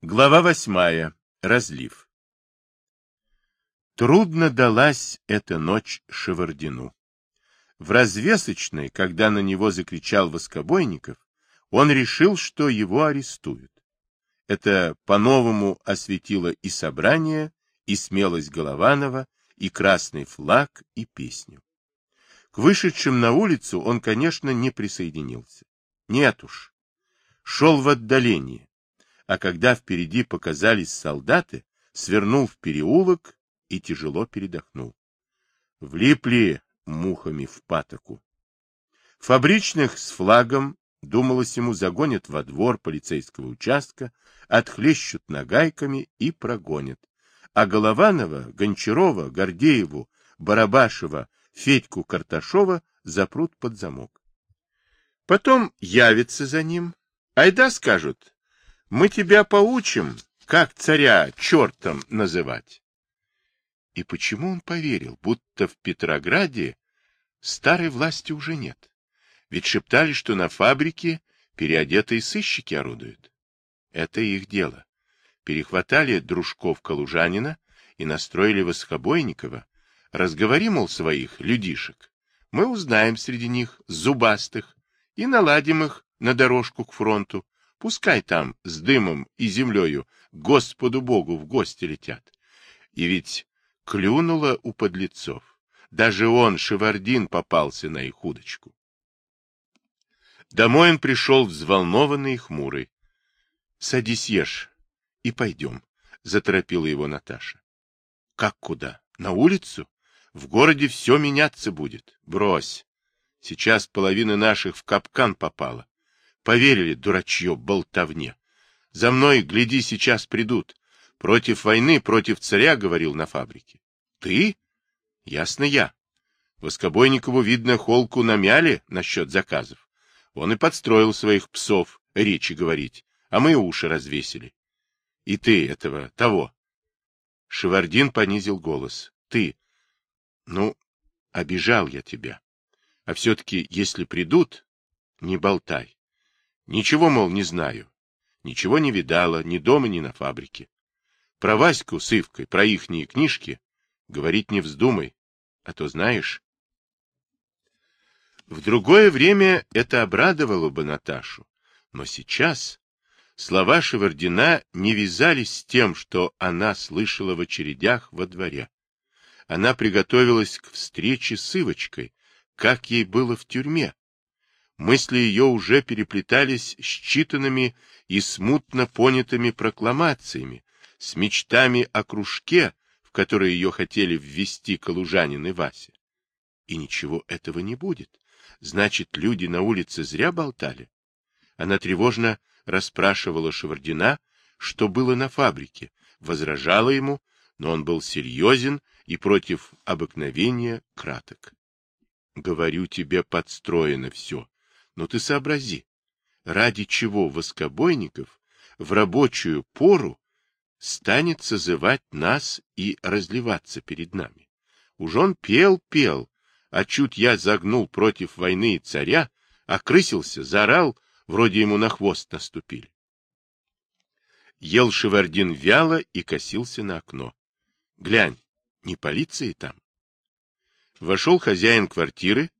Глава восьмая. Разлив. Трудно далась эта ночь Шевардину. В развесочной, когда на него закричал Воскобойников, он решил, что его арестуют. Это по-новому осветило и собрание, и смелость Голованова, и красный флаг, и песню. К вышедшим на улицу он, конечно, не присоединился. Нет уж. Шел в отдалении а когда впереди показались солдаты, свернул в переулок и тяжело передохнул. Влипли мухами в патоку. Фабричных с флагом, думалось ему, загонят во двор полицейского участка, отхлещут нагайками и прогонят. А Голованова, Гончарова, Гордееву, Барабашева, Федьку Карташова запрут под замок. Потом явятся за ним. Айда, скажут, мы тебя поучим, как царя чертом называть. И почему он поверил, будто в Петрограде старой власти уже нет? Ведь шептали, что на фабрике переодетые сыщики орудуют. Это их дело. Перехватали дружков-калужанина и настроили Восхобойникова. Разговори, мол, своих людишек. Мы узнаем среди них зубастых и наладим их на дорожку к фронту, Пускай там с дымом и землею Господу Богу в гости летят. И ведь клюнуло у подлецов. Даже он, Шевардин, попался на их удочку. Домой он пришел взволнованный и хмурый. — Садись, ешь, и пойдем, — заторопила его Наташа. — Как куда? На улицу? В городе все меняться будет. Брось. Сейчас половина наших в капкан попала. Поверили, дурачье, болтовне. За мной, гляди, сейчас придут. Против войны, против царя, говорил на фабрике. Ты? Ясно я. Воскобойникову, видно, холку намяли насчет заказов. Он и подстроил своих псов речи говорить, а мы уши развесили. И ты этого, того. Шевардин понизил голос. Ты. Ну, обижал я тебя. А все-таки, если придут, не болтай. Ничего, мол, не знаю. Ничего не видала ни дома, ни на фабрике. Про Ваську с Ивкой, про ихние книжки говорить не вздумай, а то знаешь. В другое время это обрадовало бы Наташу, но сейчас слова Шевардина не вязались с тем, что она слышала в очередях во дворе. Она приготовилась к встрече с Ивочкой, как ей было в тюрьме, Мысли ее уже переплетались с читанными и смутно понятыми прокламациями, с мечтами о кружке, в который ее хотели ввести Калужанин и Вася. И ничего этого не будет. Значит, люди на улице зря болтали. Она тревожно расспрашивала Шевардина, что было на фабрике, возражала ему, но он был серьезен и против обыкновения краток. — Говорю тебе, подстроено все, но ты сообрази, ради чего Воскобойников в рабочую пору станет созывать нас и разливаться перед нами. Уж он пел-пел, а чуть я загнул против войны и царя, окрысился, заорал, вроде ему на хвост наступили. Ел Шевардин вяло и косился на окно. Глянь, не полиции там? Вошел хозяин квартиры,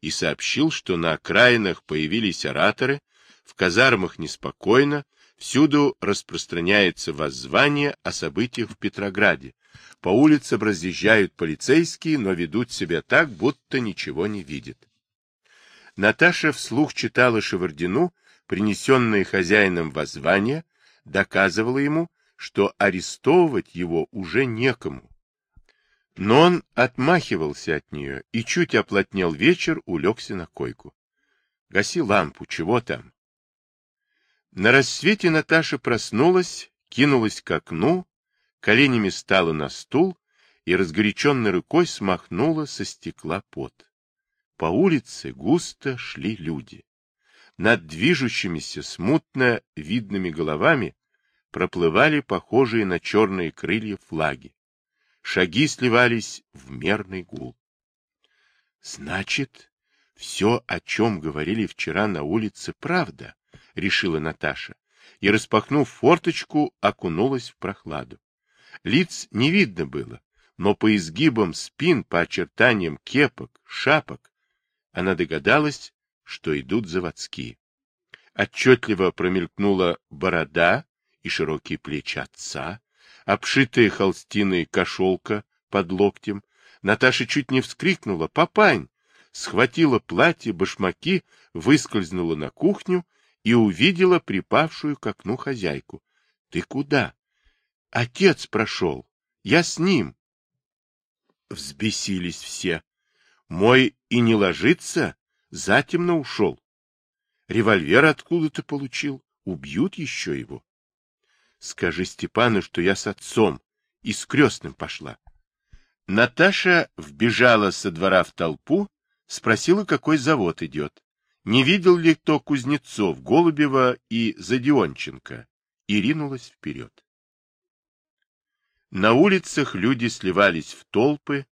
и сообщил, что на окраинах появились ораторы, в казармах неспокойно, всюду распространяется воззвание о событиях в Петрограде. По улицам разъезжают полицейские, но ведут себя так, будто ничего не видят. Наташа вслух читала Шевардину, принесенное хозяином воззвание, доказывала ему, что арестовывать его уже некому, но он отмахивался от нее и чуть оплотнел вечер, улегся на койку. — Гаси лампу, чего там? На рассвете Наташа проснулась, кинулась к окну, коленями стала на стул и разгоряченной рукой смахнула со стекла пот. По улице густо шли люди. Над движущимися смутно видными головами проплывали похожие на черные крылья флаги. Шаги сливались в мерный гул. Значит, все, о чем говорили вчера на улице, правда, решила Наташа, и, распахнув форточку, окунулась в прохладу. Лиц не видно было, но по изгибам спин, по очертаниям кепок, шапок, она догадалась, что идут заводские. Отчетливо промелькнула борода и широкие плечи отца, обшитая холстиной кошелка под локтем. Наташа чуть не вскрикнула «Папань!», схватила платье, башмаки, выскользнула на кухню и увидела припавшую к окну хозяйку. — Ты куда? — Отец прошел. Я с ним. Взбесились все. Мой и не ложится, затемно ушел. Револьвер откуда-то получил. Убьют еще его. Скажи Степану, что я с отцом и с крестным пошла. Наташа вбежала со двора в толпу, спросила, какой завод идет. Не видел ли кто Кузнецов, Голубева и Задионченко, и ринулась вперед. На улицах люди сливались в толпы,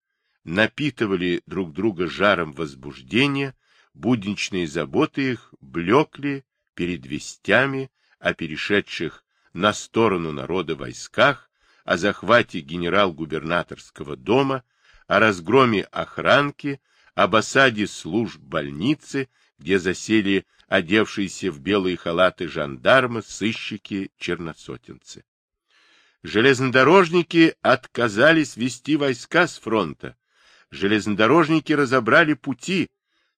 напитывали друг друга жаром возбуждения, будничные заботы их блекли перед вестями о перешедших на сторону народа войсках, о захвате генерал-губернаторского дома, о разгроме охранки, об осаде служб больницы, где засели одевшиеся в белые халаты жандармы, сыщики, черносотенцы. Железнодорожники отказались вести войска с фронта. Железнодорожники разобрали пути.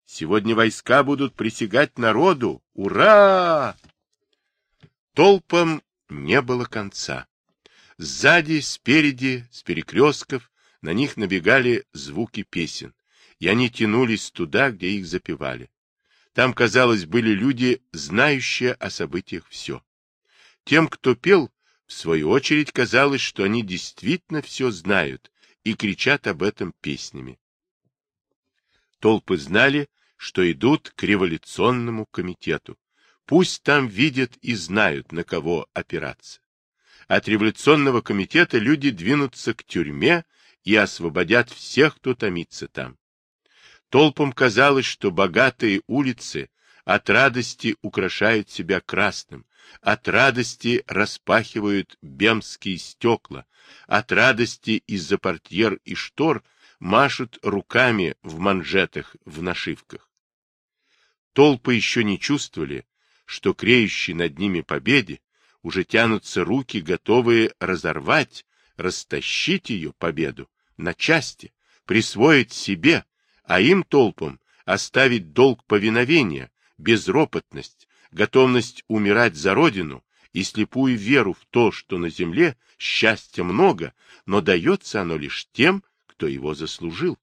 Сегодня войска будут присягать народу. Ура! Толпам не было конца. Сзади, спереди, с перекрестков на них набегали звуки песен, и они тянулись туда, где их запевали. Там, казалось, были люди, знающие о событиях все. Тем, кто пел, в свою очередь, казалось, что они действительно все знают и кричат об этом песнями. Толпы знали, что идут к революционному комитету. Пусть там видят и знают, на кого опираться. От революционного комитета люди двинутся к тюрьме и освободят всех, кто томится там. Толпам казалось, что богатые улицы от радости украшают себя красным, от радости распахивают бемские стекла, от радости из-за портьер и штор машут руками в манжетах, в нашивках. Толпы еще не чувствовали, что креющие над ними победе уже тянутся руки, готовые разорвать, растащить ее победу на части, присвоить себе, а им толпам оставить долг повиновения, безропотность, готовность умирать за родину и слепую веру в то, что на земле счастья много, но дается оно лишь тем, кто его заслужил.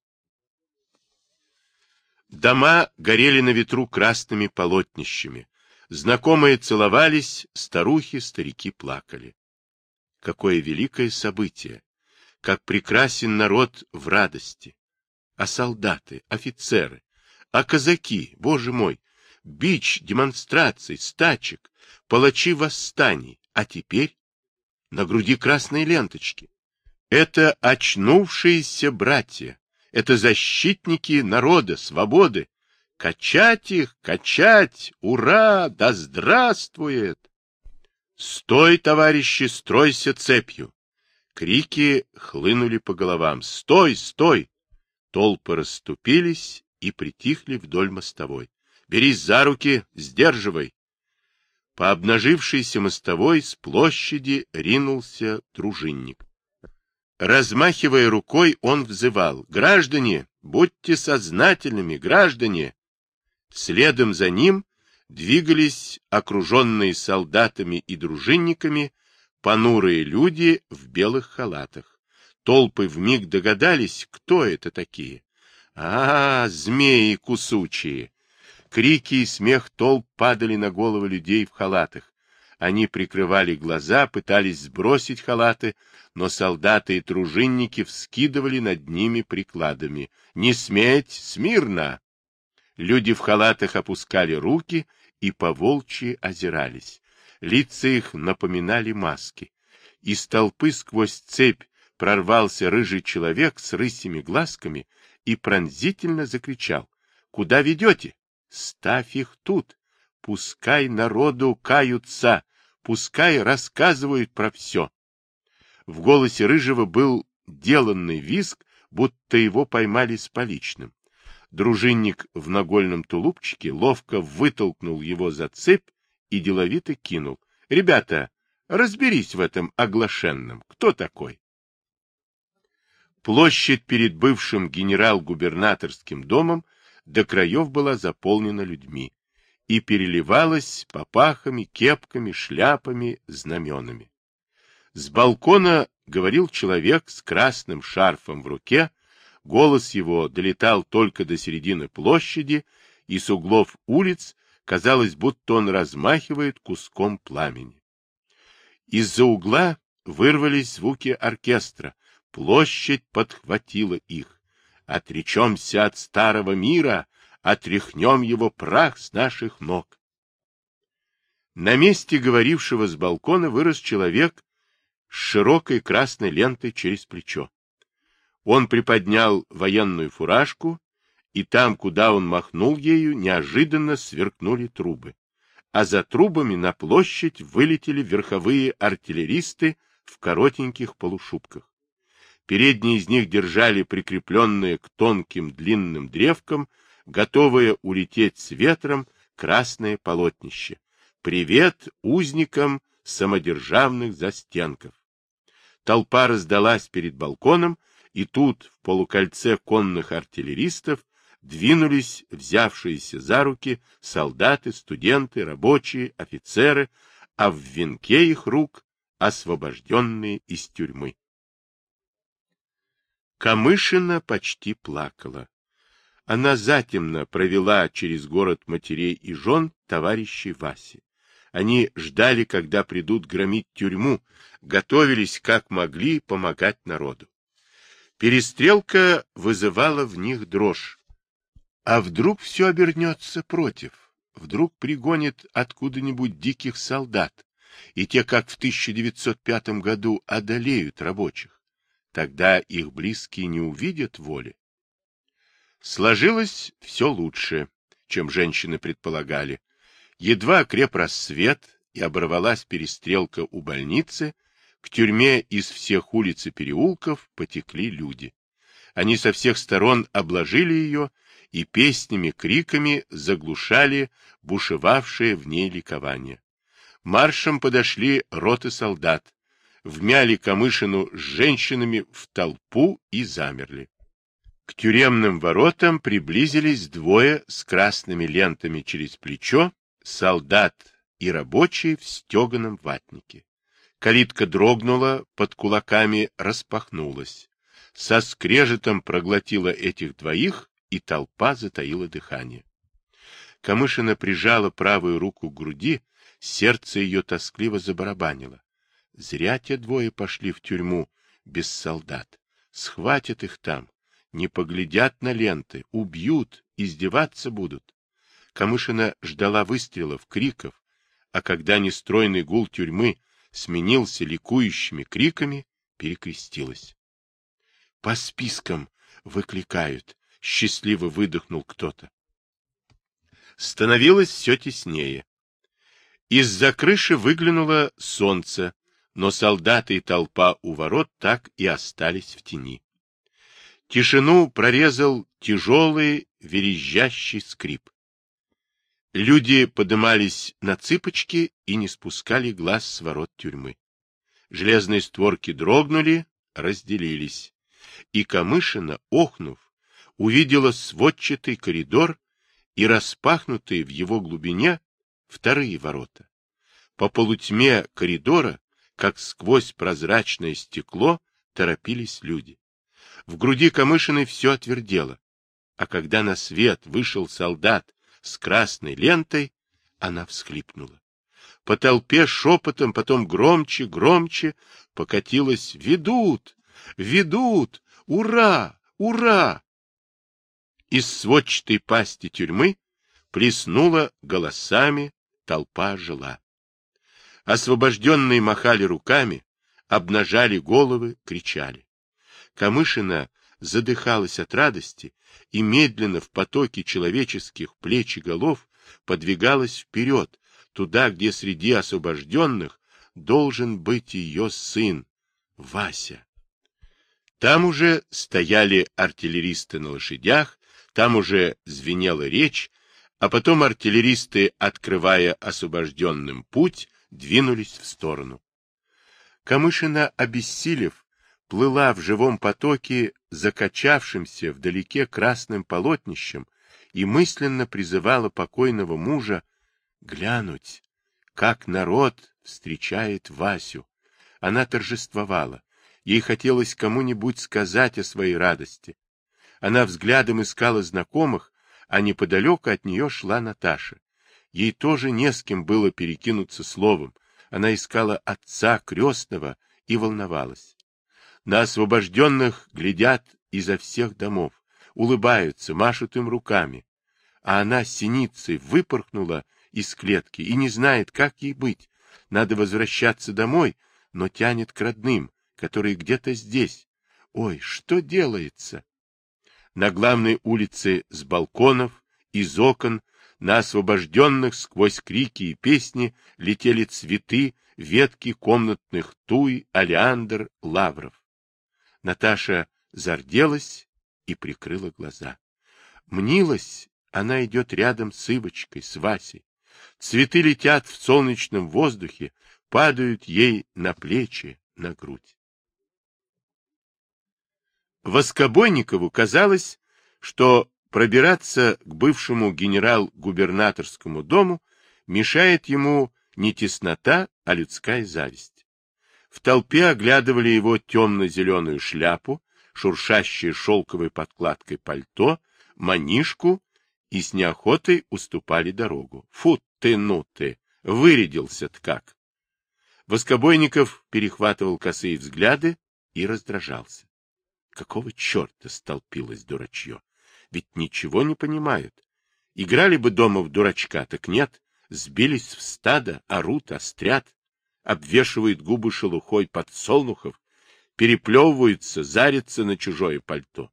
Дома горели на ветру красными полотнищами. Знакомые целовались, старухи, старики плакали. Какое великое событие! Как прекрасен народ в радости! а солдаты, офицеры, а казаки, боже мой, бич демонстраций, стачек, палачи восстаний, а теперь на груди красные ленточки. Это очнувшиеся братья, это защитники народа, свободы. Качать их, качать, ура, да здравствует! Стой, товарищи, стройся цепью! Крики хлынули по головам. Стой, стой! Толпы расступились и притихли вдоль мостовой. «Берись за руки, сдерживай!» По обнажившейся мостовой с площади ринулся дружинник. Размахивая рукой, он взывал. «Граждане, будьте сознательными, граждане!» Следом за ним двигались окруженные солдатами и дружинниками понурые люди в белых халатах. Толпы вмиг догадались, кто это такие. А, змеи кусучие! Крики и смех толп падали на головы людей в халатах. Они прикрывали глаза, пытались сбросить халаты, но солдаты и тружинники вскидывали над ними прикладами. «Не сметь! Смирно!» Люди в халатах опускали руки и поволчьи озирались. Лица их напоминали маски. Из толпы сквозь цепь прорвался рыжий человек с рысими глазками и пронзительно закричал. — Куда ведете? Ставь их тут. Пускай народу каются. пускай рассказывают про все. В голосе Рыжего был деланный виск, будто его поймали с поличным. Дружинник в нагольном тулупчике ловко вытолкнул его за цепь и деловито кинул. — Ребята, разберись в этом оглашенном. Кто такой? Площадь перед бывшим генерал-губернаторским домом до краев была заполнена людьми и переливалась попахами, кепками, шляпами, знаменами. С балкона говорил человек с красным шарфом в руке, голос его долетал только до середины площади, и с углов улиц казалось, будто он размахивает куском пламени. Из-за угла вырвались звуки оркестра, площадь подхватила их. Отречемся от старого мира, отряхнем его прах с наших ног. На месте говорившего с балкона вырос человек с широкой красной лентой через плечо. Он приподнял военную фуражку, и там, куда он махнул ею, неожиданно сверкнули трубы. А за трубами на площадь вылетели верховые артиллеристы в коротеньких полушубках. Передние из них держали прикрепленные к тонким длинным древкам, готовые улететь с ветром, красное полотнище. Привет узникам самодержавных застенков. Толпа раздалась перед балконом, и тут, в полукольце конных артиллеристов, двинулись взявшиеся за руки солдаты, студенты, рабочие, офицеры, а в венке их рук освобожденные из тюрьмы. Камышина почти плакала. Она затемно провела через город матерей и жен товарищей Васи. Они ждали, когда придут громить тюрьму, готовились как могли помогать народу. Перестрелка вызывала в них дрожь. А вдруг все обернется против? Вдруг пригонит откуда-нибудь диких солдат, и те, как в 1905 году, одолеют рабочих? Тогда их близкие не увидят воли. Сложилось все лучше, чем женщины предполагали. Едва креп рассвет и оборвалась перестрелка у больницы, к тюрьме из всех улиц и переулков потекли люди. Они со всех сторон обложили ее и песнями, криками заглушали бушевавшее в ней ликование. Маршем подошли роты солдат, вмяли Камышину с женщинами в толпу и замерли. К тюремным воротам приблизились двое с красными лентами через плечо, солдат и рабочий в стеганом ватнике. Калитка дрогнула, под кулаками распахнулась. Со скрежетом проглотила этих двоих, и толпа затаила дыхание. Камышина прижала правую руку к груди, сердце ее тоскливо забарабанило. Зря те двое пошли в тюрьму без солдат. Схватят их там, не поглядят на ленты, убьют, издеваться будут. Камышина ждала выстрелов, криков, а когда нестройный гул тюрьмы сменился ликующими криками, перекрестилась. — По спискам выкликают, — счастливо выдохнул кто-то. Становилось все теснее. Из-за крыши выглянуло солнце, но солдаты и толпа у ворот так и остались в тени. Тишину прорезал тяжелый верещащий скрип. Люди подымались на цыпочки и не спускали глаз с ворот тюрьмы. Железные створки дрогнули, разделились, и Камышина, охнув, увидела сводчатый коридор и распахнутые в его глубине вторые ворота. По полутьме коридора как сквозь прозрачное стекло торопились люди. В груди Камышиной все отвердело, а когда на свет вышел солдат с красной лентой, она всхлипнула. По толпе шепотом, потом громче, громче покатилась «Ведут! Ведут! Ура! Ура!» Из сводчатой пасти тюрьмы плеснула голосами, толпа жила. Освобожденные махали руками, обнажали головы, кричали. Камышина задыхалась от радости и медленно в потоке человеческих плеч и голов подвигалась вперед, туда, где среди освобожденных должен быть ее сын, Вася. Там уже стояли артиллеристы на лошадях, там уже звенела речь, а потом артиллеристы, открывая освобожденным путь, двинулись в сторону. Камышина, обессилев, плыла в живом потоке, закачавшимся вдалеке красным полотнищем, и мысленно призывала покойного мужа глянуть, как народ встречает Васю. Она торжествовала. Ей хотелось кому-нибудь сказать о своей радости. Она взглядом искала знакомых, а неподалеку от нее шла Наташа. Ей тоже не с кем было перекинуться словом. Она искала отца крестного и волновалась. На освобожденных глядят изо всех домов, улыбаются, машут им руками. А она синицей выпорхнула из клетки и не знает, как ей быть. Надо возвращаться домой, но тянет к родным, которые где-то здесь. Ой, что делается? На главной улице с балконов, из окон, на освобожденных сквозь крики и песни летели цветы, ветки комнатных туй, олеандр, лавров. Наташа зарделась и прикрыла глаза. Мнилась, она идет рядом с Ивочкой, с Васей. Цветы летят в солнечном воздухе, падают ей на плечи, на грудь. Воскобойникову казалось, что пробираться к бывшему генерал-губернаторскому дому мешает ему не теснота, а людская зависть. В толпе оглядывали его темно-зеленую шляпу, шуршащее шелковой подкладкой пальто, манишку и с неохотой уступали дорогу. Фу ты, ну ты, вырядился-то как! Воскобойников перехватывал косые взгляды и раздражался. Какого черта столпилось дурачье? Ведь ничего не понимают. Играли бы дома в дурачка, так нет. Сбились в стадо, орут, острят, обвешивают губы шелухой подсолнухов, переплевываются, зарятся на чужое пальто.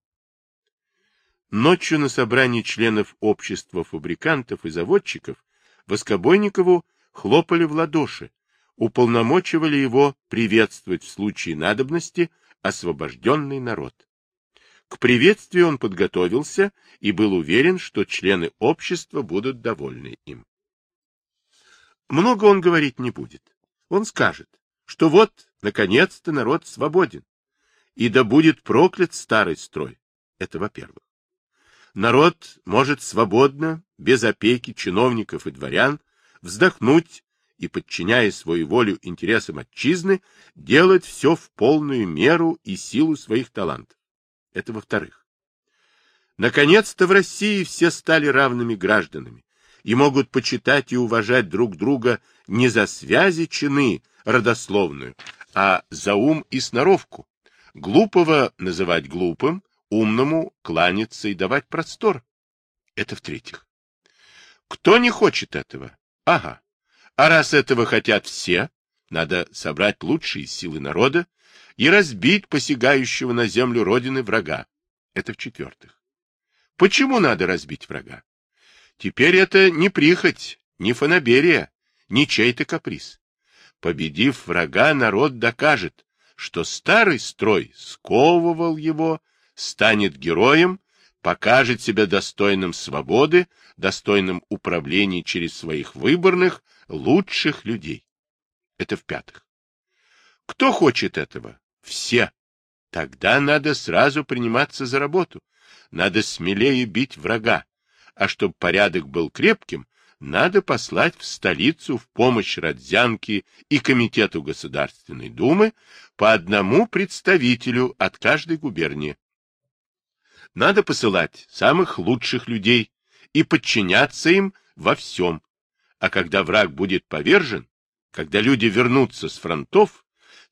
Ночью на собрании членов общества фабрикантов и заводчиков Воскобойникову хлопали в ладоши, уполномочивали его приветствовать в случае надобности освобожденный народ. К приветствию он подготовился и был уверен, что члены общества будут довольны им. Много он говорить не будет. Он скажет, что вот, наконец-то, народ свободен. И да будет проклят старый строй. Это во-первых. Народ может свободно, без опеки чиновников и дворян, вздохнуть и, подчиняя свою волю интересам отчизны, делать все в полную меру и силу своих талантов. Это во-вторых. Наконец-то в России все стали равными гражданами и могут почитать и уважать друг друга не за связи чины родословную, а за ум и сноровку. Глупого называть глупым, умному кланяться и давать простор. Это в-третьих. Кто не хочет этого? Ага. А раз этого хотят все, надо собрать лучшие силы народа и разбить посягающего на землю Родины врага. Это в-четвертых. Почему надо разбить врага? Теперь это не прихоть, не фанаберия, не чей-то каприз. Победив врага, народ докажет, что старый строй сковывал его, станет героем, покажет себя достойным свободы, достойным управления через своих выборных, лучших людей. Это в-пятых. Кто хочет этого? Все. Тогда надо сразу приниматься за работу. Надо смелее бить врага. А чтобы порядок был крепким, надо послать в столицу в помощь Родзянке и Комитету Государственной Думы по одному представителю от каждой губернии. Надо посылать самых лучших людей и подчиняться им во всем. А когда враг будет повержен, когда люди вернутся с фронтов,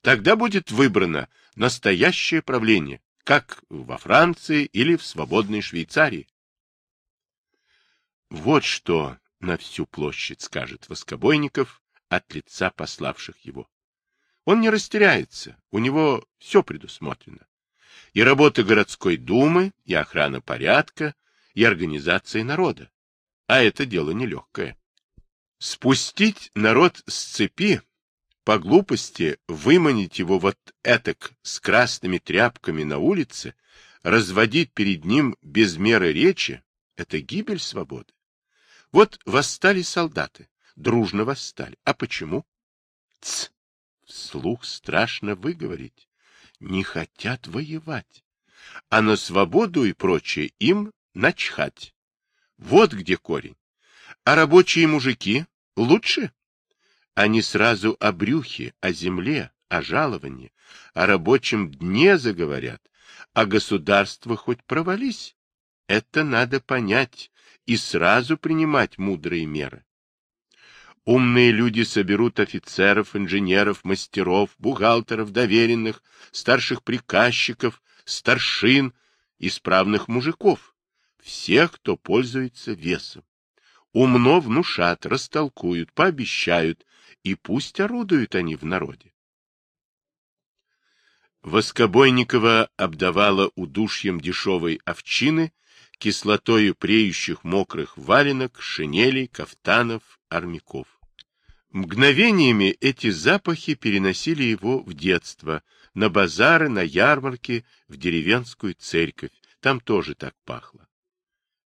тогда будет выбрано настоящее правление, как во Франции или в свободной Швейцарии. Вот что на всю площадь скажет Воскобойников от лица пославших его. Он не растеряется, у него все предусмотрено и работа городской думы, и охрана порядка, и организация народа. А это дело нелегкое. Спустить народ с цепи, по глупости выманить его вот этак с красными тряпками на улице, разводить перед ним без меры речи — это гибель свободы. Вот восстали солдаты, дружно восстали. А почему? Ц! Вслух страшно выговорить. Не хотят воевать. А на свободу и прочее им начхать. Вот где корень. А рабочие мужики лучше? Они сразу о брюхе, о земле, о жаловании, о рабочем дне заговорят, а государство хоть провались. Это надо понять и сразу принимать мудрые меры. Умные люди соберут офицеров, инженеров, мастеров, бухгалтеров, доверенных, старших приказчиков, старшин, исправных мужиков, всех, кто пользуется весом. Умно внушат, растолкуют, пообещают, и пусть орудуют они в народе. Воскобойникова обдавала удушьем дешевой овчины, кислотою преющих мокрых валенок, шинелей, кафтанов, армяков. Мгновениями эти запахи переносили его в детство, на базары, на ярмарки, в деревенскую церковь. Там тоже так пахло.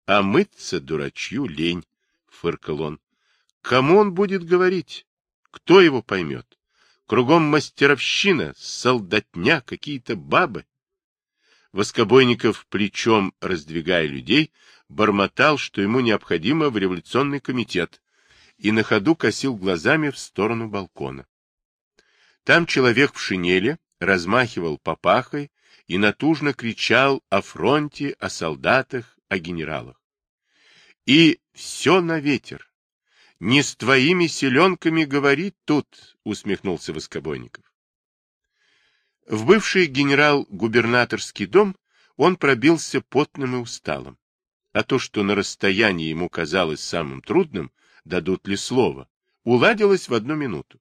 А мыться дурачью лень, — фыркал он. Кому он будет говорить? Кто его поймет? Кругом мастеровщина, солдатня, какие-то бабы. Воскобойников, плечом раздвигая людей, бормотал, что ему необходимо в революционный комитет, и на ходу косил глазами в сторону балкона. Там человек в шинели размахивал папахой и натужно кричал о фронте, о солдатах, о генералах. И все на ветер. Не с твоими селенками говорит тут, усмехнулся Воскобойников. В бывший генерал-губернаторский дом он пробился потным и усталым. А то, что на расстоянии ему казалось самым трудным, дадут ли слово, уладилось в одну минуту.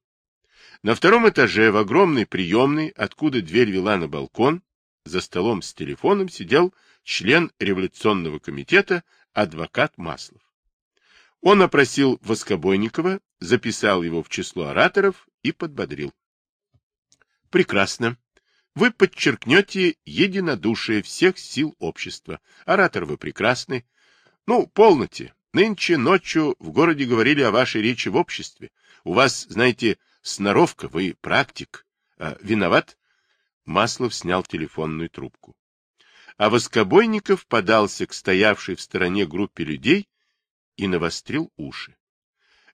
На втором этаже в огромной приемной, откуда дверь вела на балкон, за столом с телефоном сидел член революционного комитета адвокат Маслов. Он опросил Воскобойникова, записал его в число ораторов и подбодрил. Прекрасно. Вы подчеркнете единодушие всех сил общества. Оратор вы прекрасный. Ну, полноте. Нынче ночью в городе говорили о вашей речи в обществе. У вас, знаете, сноровка, вы практик. А, виноват? Маслов снял телефонную трубку. А Воскобойников подался к стоявшей в стороне группе людей и навострил уши.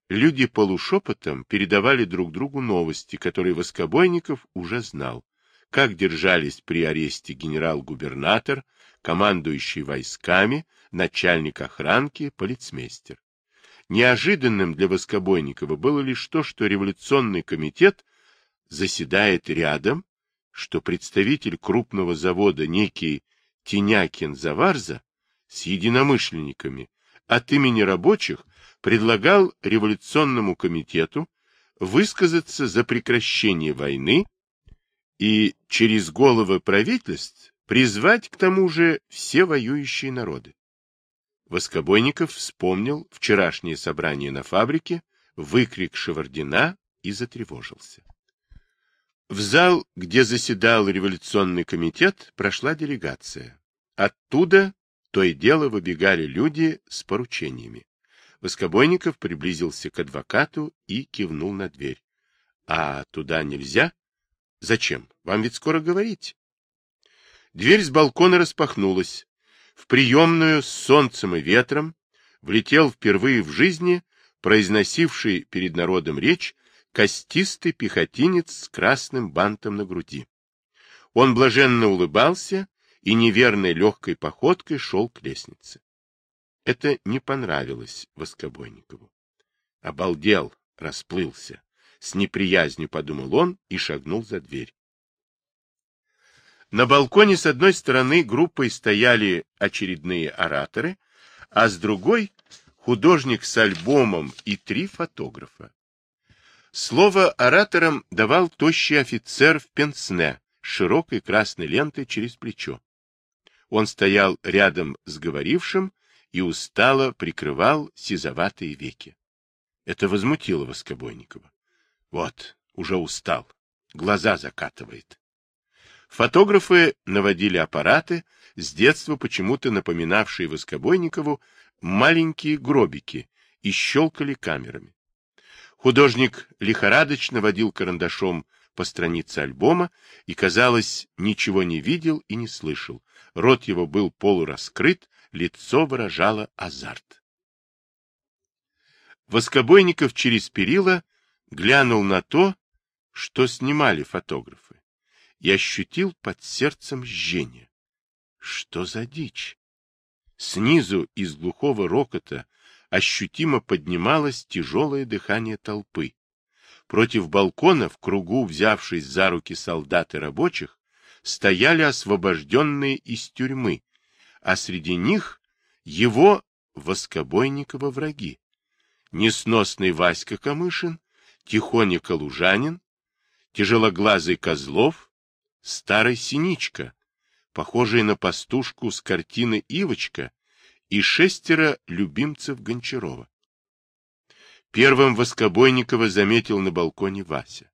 Люди полушепотом передавали друг другу новости, которые Воскобойников уже знал. Как держались при аресте генерал-губернатор, командующий войсками, начальник охранки, полицмейстер. Неожиданным для Воскобойникова было лишь то, что революционный комитет заседает рядом, что представитель крупного завода некий Тинякин Заварза с единомышленниками от имени рабочих предлагал революционному комитету высказаться за прекращение войны и через головы правительств призвать к тому же все воюющие народы. Воскобойников вспомнил вчерашнее собрание на фабрике, выкрик Шевардина и затревожился. В зал, где заседал революционный комитет, прошла делегация. Оттуда то и дело выбегали люди с поручениями. Воскобойников приблизился к адвокату и кивнул на дверь. — А туда нельзя? — Зачем? Вам ведь скоро говорить. Дверь с балкона распахнулась. В приемную с солнцем и ветром влетел впервые в жизни произносивший перед народом речь костистый пехотинец с красным бантом на груди. Он блаженно улыбался и неверной легкой походкой шел к лестнице. Это не понравилось Воскобойникову. Обалдел, расплылся. С неприязнью подумал он и шагнул за дверь. На балконе с одной стороны группой стояли очередные ораторы, а с другой — художник с альбомом и три фотографа. Слово ораторам давал тощий офицер в пенсне с широкой красной лентой через плечо. Он стоял рядом с говорившим и устало прикрывал сизоватые веки. Это возмутило Воскобойникова. Вот, уже устал, глаза закатывает. Фотографы наводили аппараты, с детства почему-то напоминавшие Воскобойникову маленькие гробики, и щелкали камерами. Художник лихорадочно водил карандашом по странице альбома и, казалось, ничего не видел и не слышал. Рот его был полураскрыт, лицо выражало азарт. Воскобойников через перила глянул на то, что снимали фотографы, и ощутил под сердцем жжение. Что за дичь? Снизу из глухого рокота ощутимо поднималось тяжелое дыхание толпы. Против балкона, в кругу взявшись за руки солдат и рабочих, стояли освобожденные из тюрьмы, а среди них его Воскобойникова враги. Несносный Васька Камышин, Тихоня Калужанин, тяжелоглазый Козлов, старый Синичка, похожий на пастушку с картины Ивочка, и шестеро любимцев Гончарова. Первым Воскобойникова заметил на балконе Вася.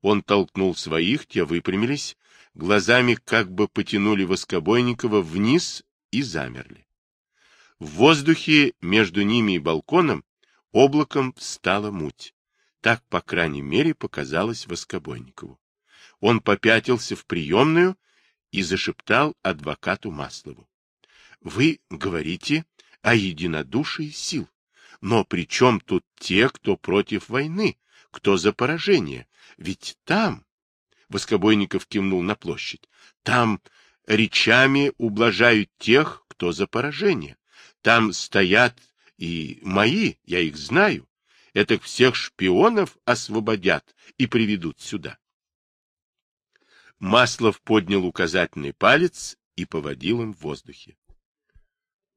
Он толкнул своих, те выпрямились, глазами как бы потянули Воскобойникова вниз и замерли. В воздухе между ними и балконом облаком встала муть. Так, по крайней мере, показалось Воскобойникову. Он попятился в приемную и зашептал адвокату Маслову. Вы говорите о единодушии сил. Но при чем тут те, кто против войны, кто за поражение? Ведь там, — Воскобойников кивнул на площадь, — там речами ублажают тех, кто за поражение. Там стоят и мои, я их знаю. Это всех шпионов освободят и приведут сюда. Маслов поднял указательный палец и поводил им в воздухе.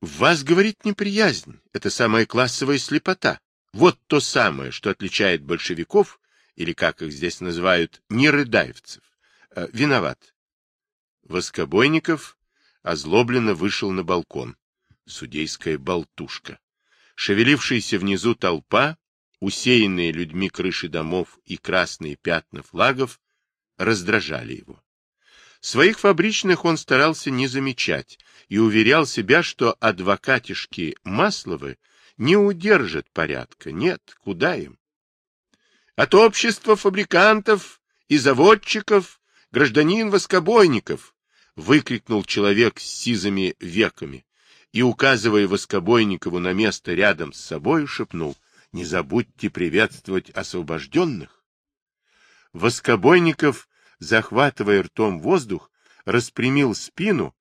Вас, говорит, неприязнь, это самая классовая слепота. Вот то самое, что отличает большевиков, или, как их здесь называют, нерыдаевцев. Э, виноват. Воскобойников озлобленно вышел на балкон. Судейская болтушка. Шевелившаяся внизу толпа, усеянные людьми крыши домов и красные пятна флагов, раздражали его. Своих фабричных он старался не замечать и уверял себя, что адвокатишки Масловы не удержат порядка. Нет, куда им? От общества фабрикантов и заводчиков гражданин Воскобойников, выкрикнул человек с сизыми веками и, указывая Воскобойникову на место рядом с собой, шепнул, не забудьте приветствовать освобожденных. Воскобойников захватывая ртом воздух, распрямил спину,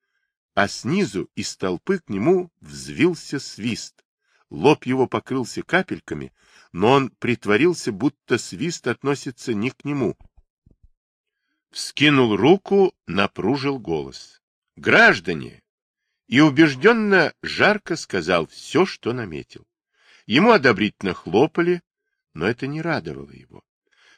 а снизу из толпы к нему взвился свист. Лоб его покрылся капельками, но он притворился, будто свист относится не к нему. Вскинул руку, напружил голос. «Граждане!» И убежденно жарко сказал все, что наметил. Ему одобрительно хлопали, но это не радовало его.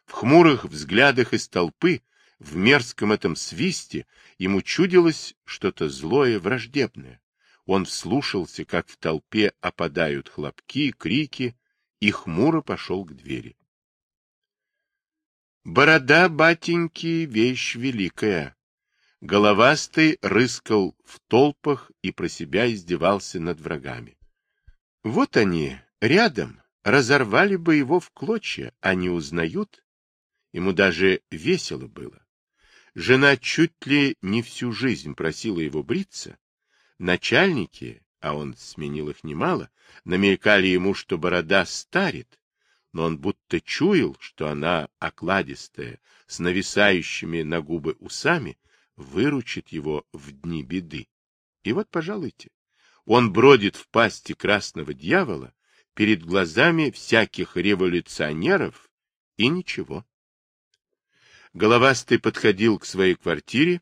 В хмурых взглядах из толпы в мерзком этом свисте ему чудилось что-то злое, враждебное. Он вслушался, как в толпе опадают хлопки, крики, и хмуро пошел к двери. Борода, батеньки, вещь великая. Головастый рыскал в толпах и про себя издевался над врагами. Вот они, рядом, разорвали бы его в клочья, а не узнают. Ему даже весело было. Жена чуть ли не всю жизнь просила его бриться. Начальники, а он сменил их немало, намекали ему, что борода старит, но он будто чуял, что она окладистая, с нависающими на губы усами, выручит его в дни беды. И вот, пожалуйте, он бродит в пасти красного дьявола перед глазами всяких революционеров, и ничего. Головастый подходил к своей квартире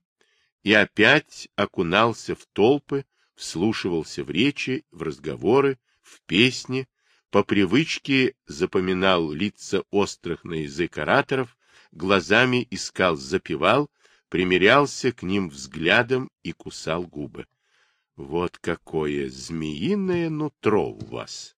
и опять окунался в толпы, вслушивался в речи, в разговоры, в песни, по привычке запоминал лица острых на язык ораторов, глазами искал, запевал, примерялся к ним взглядом и кусал губы. Вот какое змеиное нутро у вас!